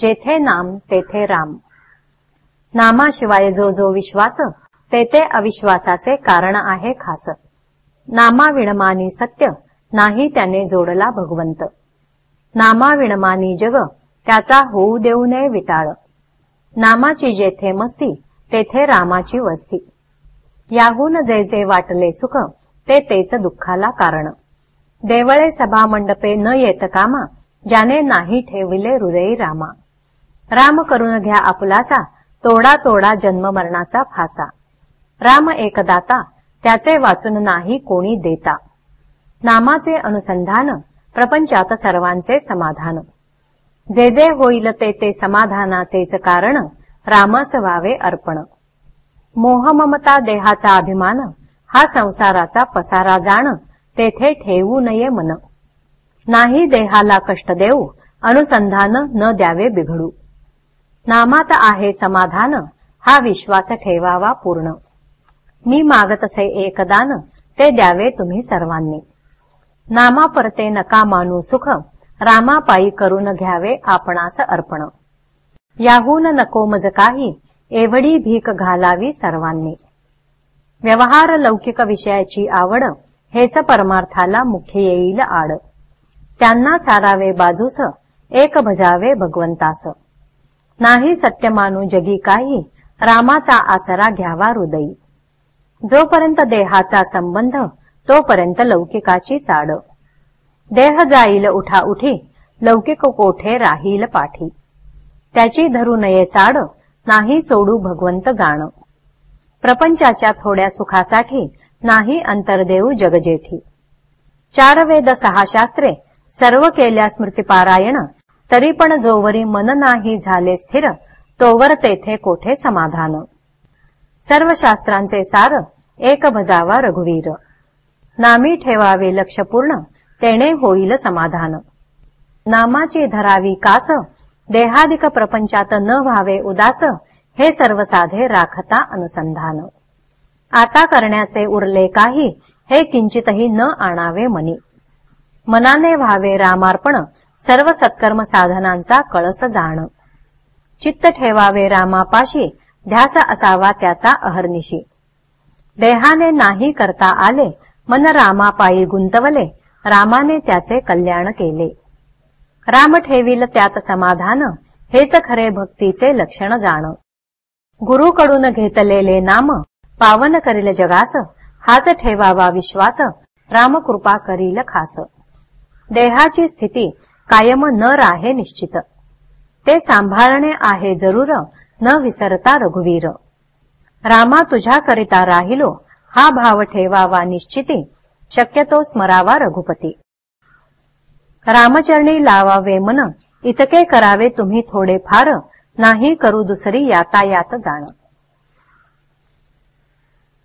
जेथे नाम तेथे राम. नामाशिवाय जो जो विश्वास तेथे अविश्वासाचे कारण आहे खास. नामा विणमानी सत्य नाही त्याने जोडला भगवंत. नामा विणमानी जग त्याचा होऊ देऊ नये विटाळ. नामाची जेथे मस्ती तेथे रामाची वस्ती. याहून जे जे वाटले सुख ते तेच दुःखाला कारण. देवळे सभा मंडपे न येत कामा ज्याने नाही ठेविले हृदयी रामा. राम करून घ्या आपलासा तोडा तोडा जन्म मरणाचा फासा. राम एकदाता त्याचे वाचून नाही कोणी देता. नामाचे अनुसंधान प्रपंचात सर्वांचे समाधान. जे जे होईल ते ते समाधानाचेच कारण रामास व्हावे अर्पण. मोहममता देहाचा अभिमान हा संसाराचा पसारा जाण तेथे ठेवू नये मन. नाही देहाला कष्ट देऊ अनुसंधान न द्यावे बिघडू. नामात आहे समाधान. हा विश्वास ठेवावा पूर्ण. मी मागतसे एकदान ते द्यावे तुम्ही सर्वांनी. नामा परते नका मानू सुख रामापायी करून घ्यावे आपणास अर्पण. याहून नको मज काही एवढी भीक घालावी सर्वांनी. व्यवहार लौकिक विषयाची आवड हेच परमार्थाला मुख्य येईल आड. त्यांना सारावे बाजूस एक भजावे भगवंतास. नाही सत्य मानू जगी काही रामाचा आसरा घ्यावा हृदयी. जोपर्यंत देहाचा संबंध तोपर्यंत लौकिकाची चाड. देह जाईल उठा उठी लौकिक कोठे राहील पाठी. त्याची धरू नये चाड नाही सोडू भगवंत जाण. प्रपंचाच्या थोड्या सुखासाठी नाही अंतर देऊ जगजेठी. चार वेद सहा शास्त्रे सर्व केल्या स्मृतीपारायण तरी पण जोवरी मन नाही झाले स्थिर तोवर तेथे कोठे समाधान? सर्व शास्त्रांचे सार एक भजावा रघुवीर. नामी ठेवावे लक्षपूर्ण तेणे तेने होईल समाधान. नामाची धरावी कास देहादिक प्रपंचात न व्हावे उदास हे सर्व साधे राखता अनुसंधान. आता करण्याचे उरले काही हे किंचितही न आणावे मनी. मनाने व्हावे रामार्पण सर्व सत्कर्म साधनांचा कळस जाण. चित्त ठेवावे रामापाशी ध्यास असावा त्याचा अहर्निशी. देहाने नाही करता आले मन रामापायी गुंतवले रामाने त्याचे कल्याण केले. राम ठेवील त्यात समाधान हेच खरे भक्तीचे लक्षण जाण. गुरुकडून घेतलेले नाम पावन करील जगास हाच ठेवावा विश्वास रामकृपा करील खास. देहाची स्थिती कायम न राहे निश्चित. ते सांभाळणे आहे जरूर न विसरता रघुवीर. रामा तुझ्या करिता राहिलो हा भाव ठेवावा निश्चिती शक्यतो स्मरावा रघुपती. रामचरणी लावावे मन इतके करावे तुम्ही थोडे फार नाही करू दुसरी यातायात जाण.